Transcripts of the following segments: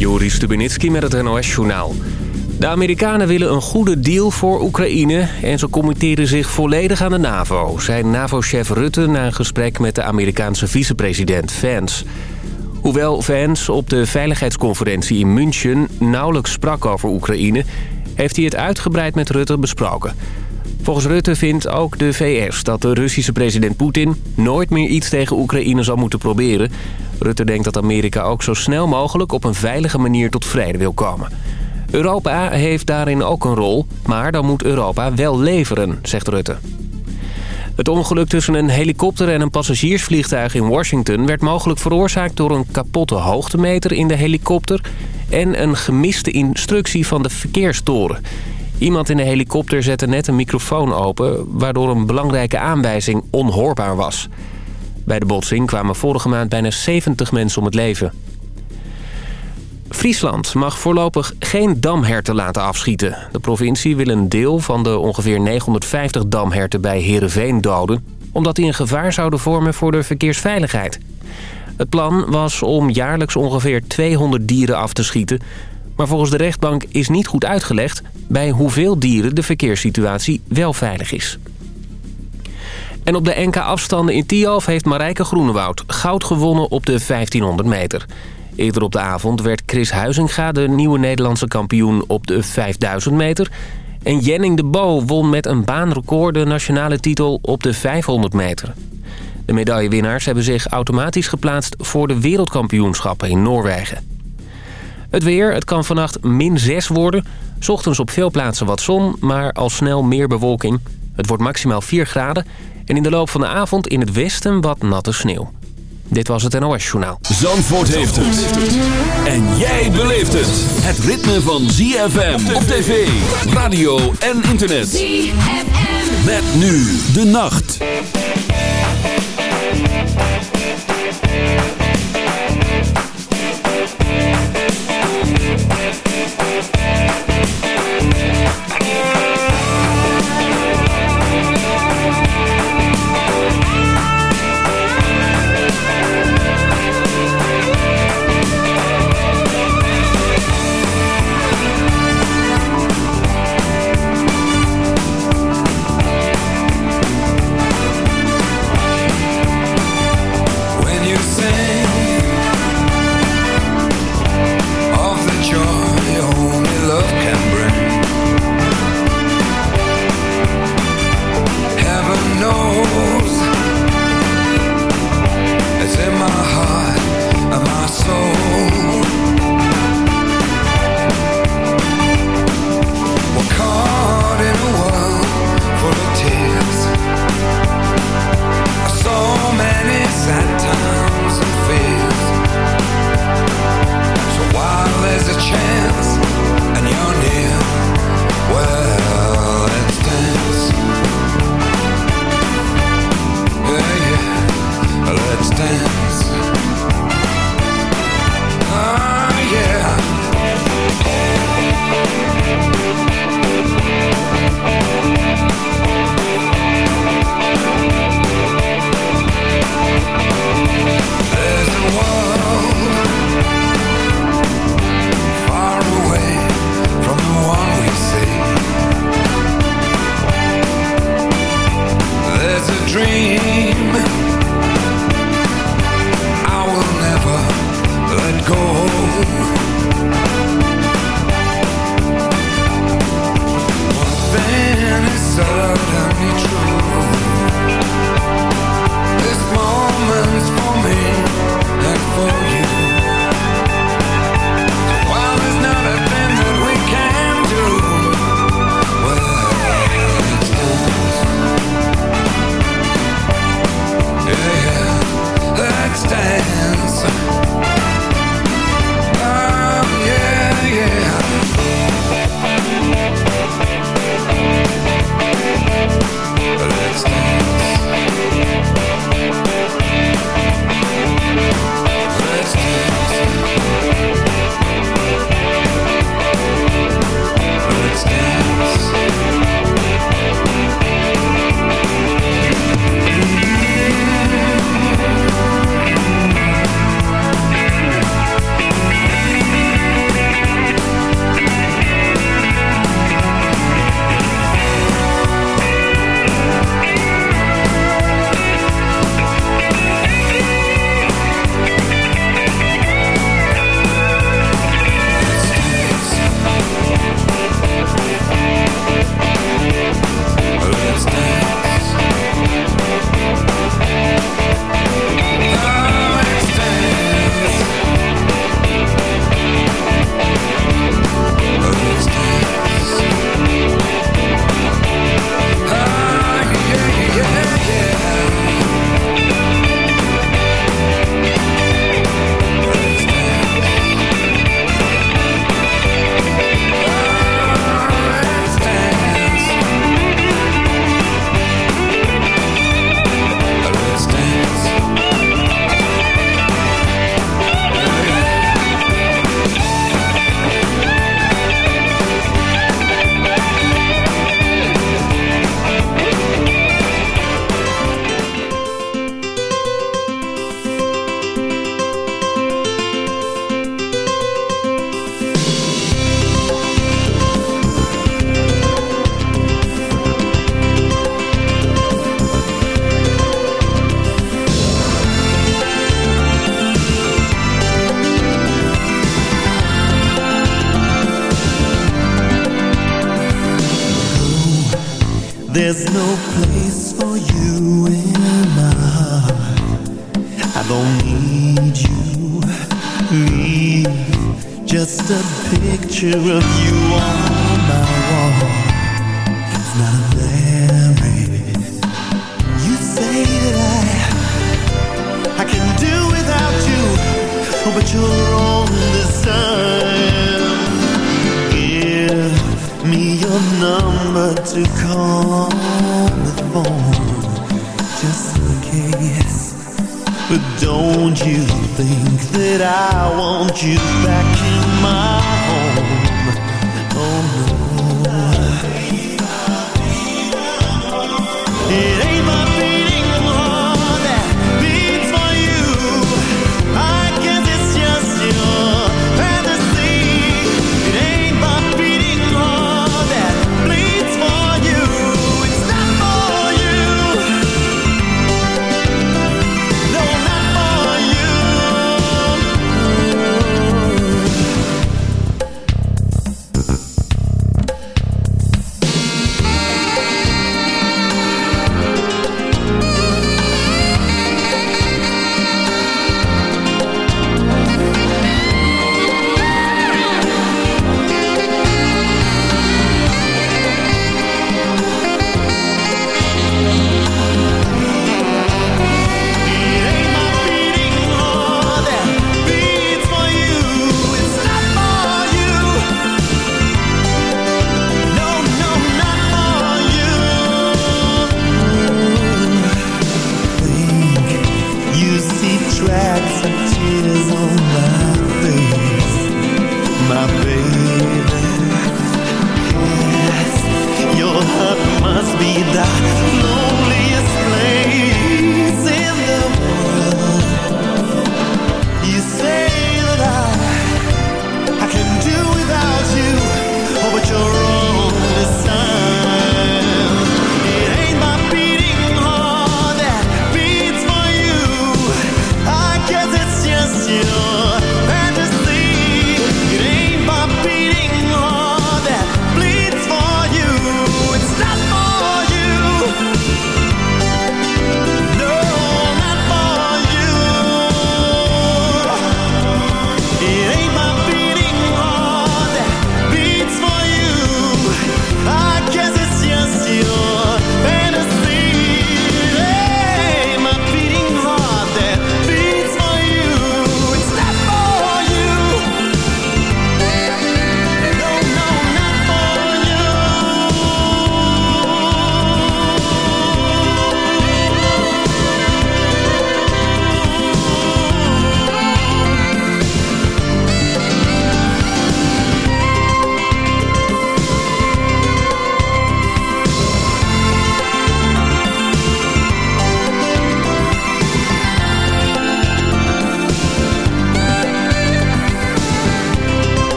Joris Stubenitski met het NOS-journaal. De Amerikanen willen een goede deal voor Oekraïne... en ze committeren zich volledig aan de NAVO... zei NAVO-chef Rutte na een gesprek met de Amerikaanse vicepresident Vance. Hoewel Vance op de veiligheidsconferentie in München... nauwelijks sprak over Oekraïne... heeft hij het uitgebreid met Rutte besproken. Volgens Rutte vindt ook de VS dat de Russische president Poetin... nooit meer iets tegen Oekraïne zal moeten proberen... Rutte denkt dat Amerika ook zo snel mogelijk op een veilige manier tot vrede wil komen. Europa heeft daarin ook een rol, maar dan moet Europa wel leveren, zegt Rutte. Het ongeluk tussen een helikopter en een passagiersvliegtuig in Washington... werd mogelijk veroorzaakt door een kapotte hoogtemeter in de helikopter... en een gemiste instructie van de verkeerstoren. Iemand in de helikopter zette net een microfoon open... waardoor een belangrijke aanwijzing onhoorbaar was. Bij de botsing kwamen vorige maand bijna 70 mensen om het leven. Friesland mag voorlopig geen damherten laten afschieten. De provincie wil een deel van de ongeveer 950 damherten bij Heerenveen doden... omdat die een gevaar zouden vormen voor de verkeersveiligheid. Het plan was om jaarlijks ongeveer 200 dieren af te schieten... maar volgens de rechtbank is niet goed uitgelegd... bij hoeveel dieren de verkeerssituatie wel veilig is. En op de NK-afstanden in Tialf heeft Marijke Groenewoud goud gewonnen op de 1500 meter. Eerder op de avond werd Chris Huizinga de nieuwe Nederlandse kampioen op de 5000 meter. En Jenning de Bo won met een baanrecord de nationale titel op de 500 meter. De medaillewinnaars hebben zich automatisch geplaatst voor de wereldkampioenschappen in Noorwegen. Het weer, het kan vannacht min 6 worden. Ochtends op veel plaatsen wat zon, maar al snel meer bewolking. Het wordt maximaal 4 graden en in de loop van de avond in het westen wat natte sneeuw. Dit was het NOS Journaal. Zandvoort heeft het. En jij beleeft het. Het ritme van ZFM op tv, radio en internet. ZFM. Met nu de nacht.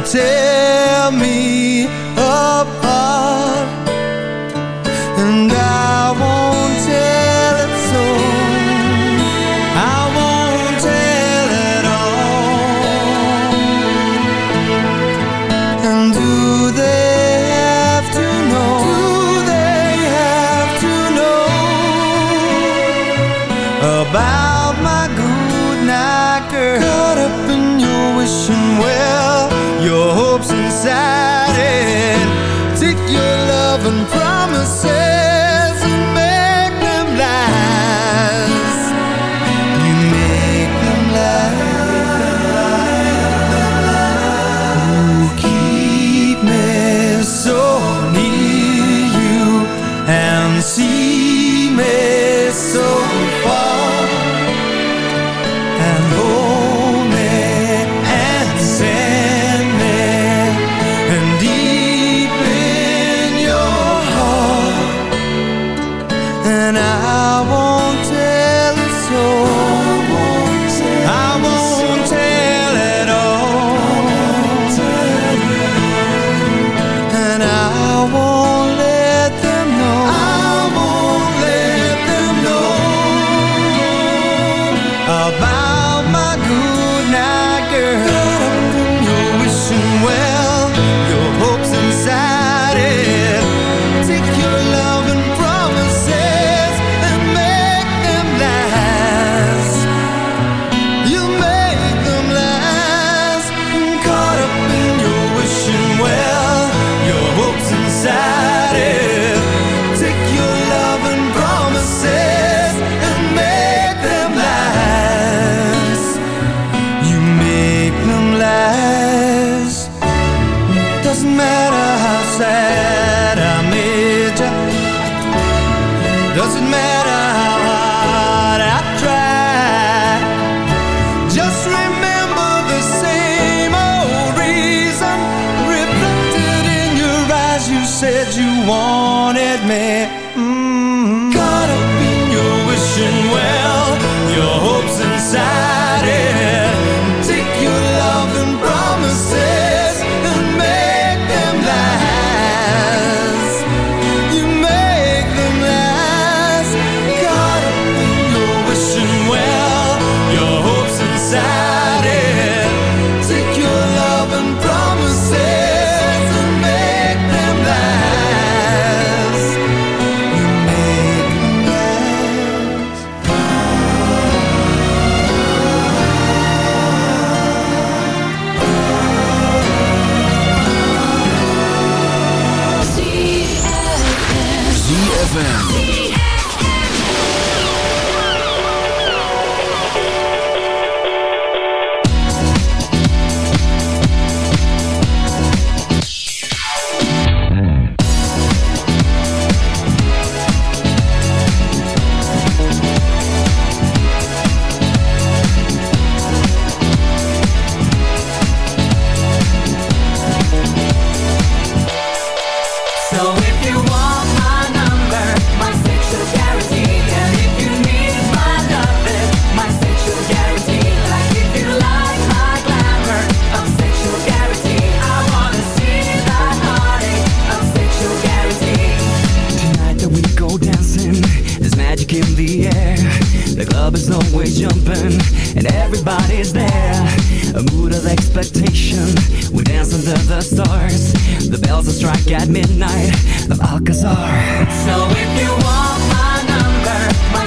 Hold me under the stars. The bells will strike at midnight of Alcazar. So if you want my number, my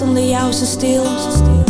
om de zo stil.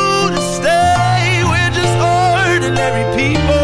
ordinary people.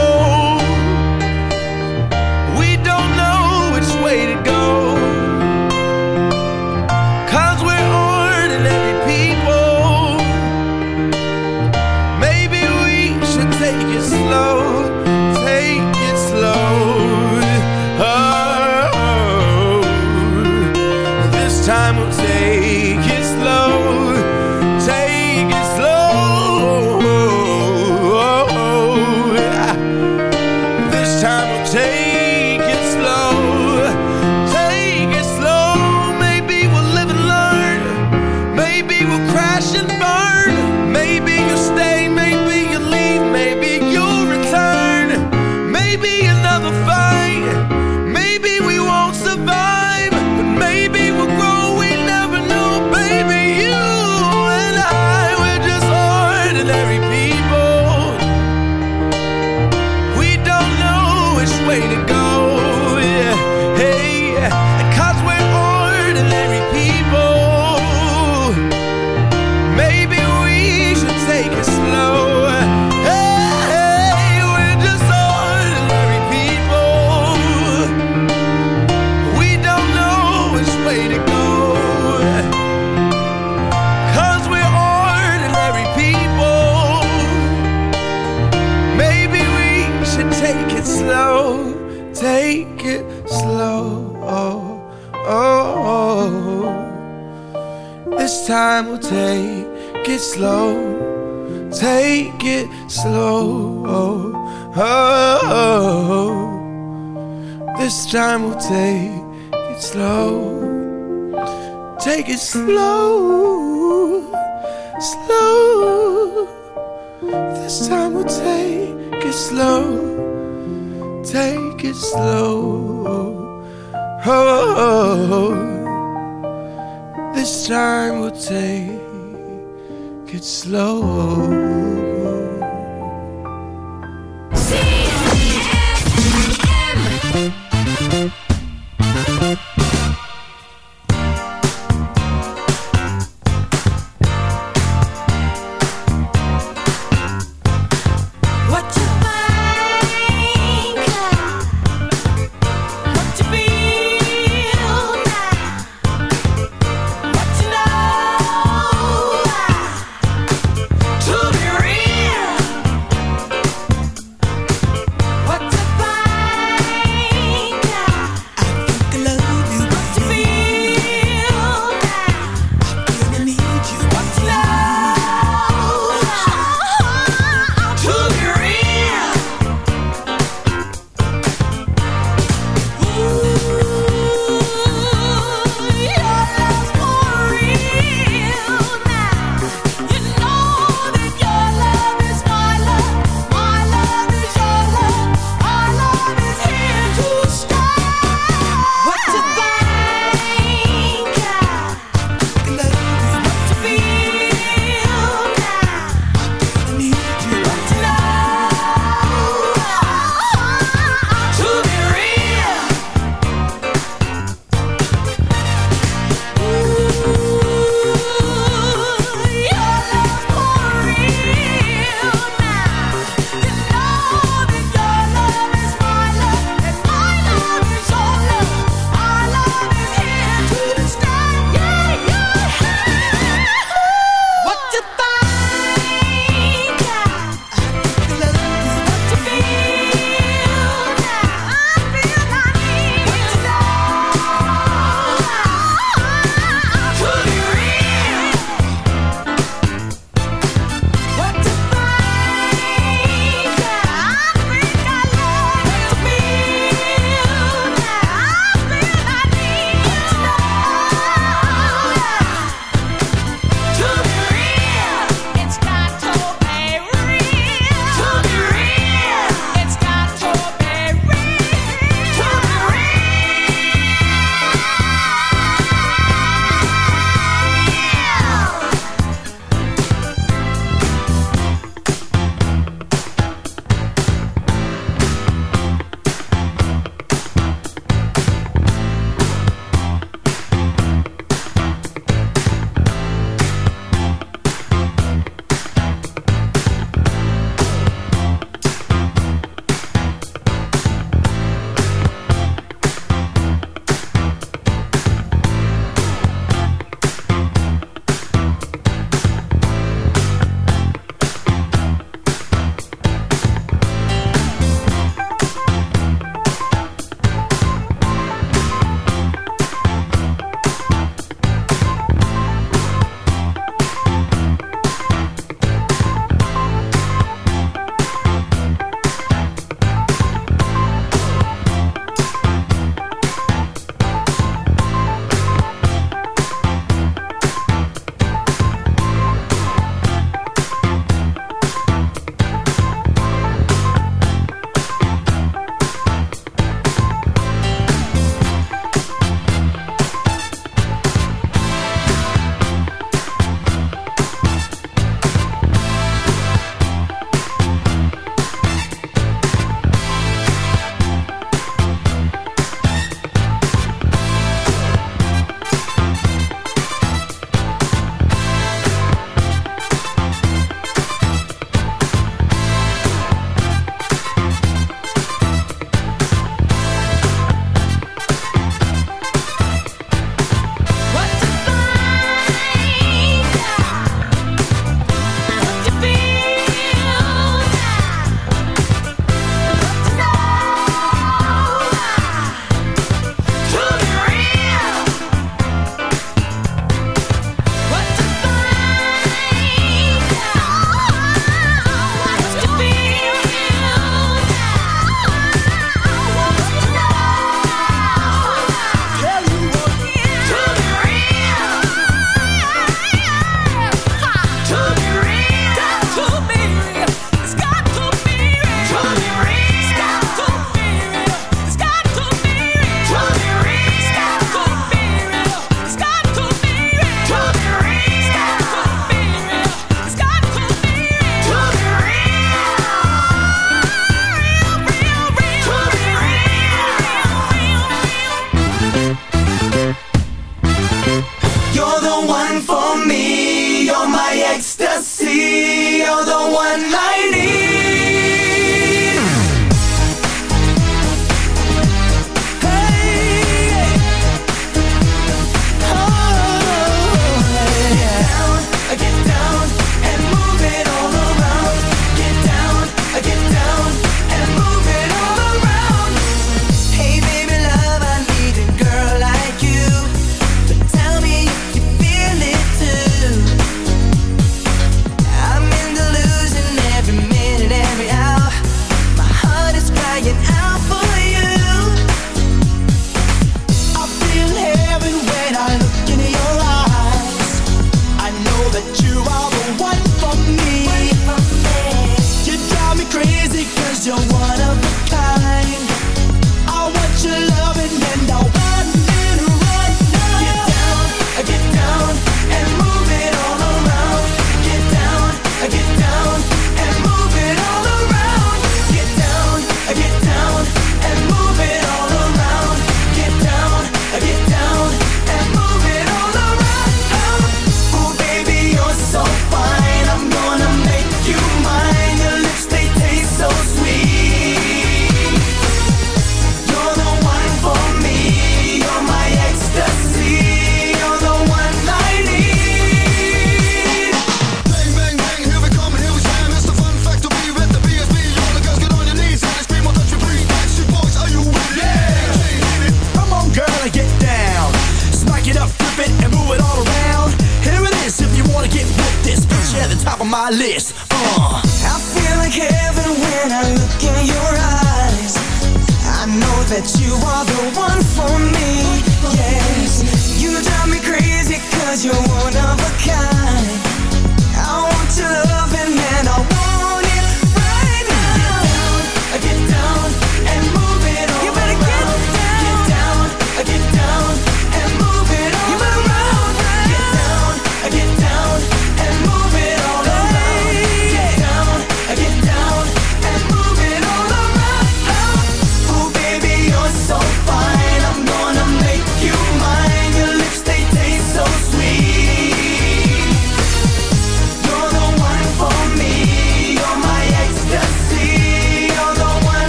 take it slow. Oh, this time we'll take it slow.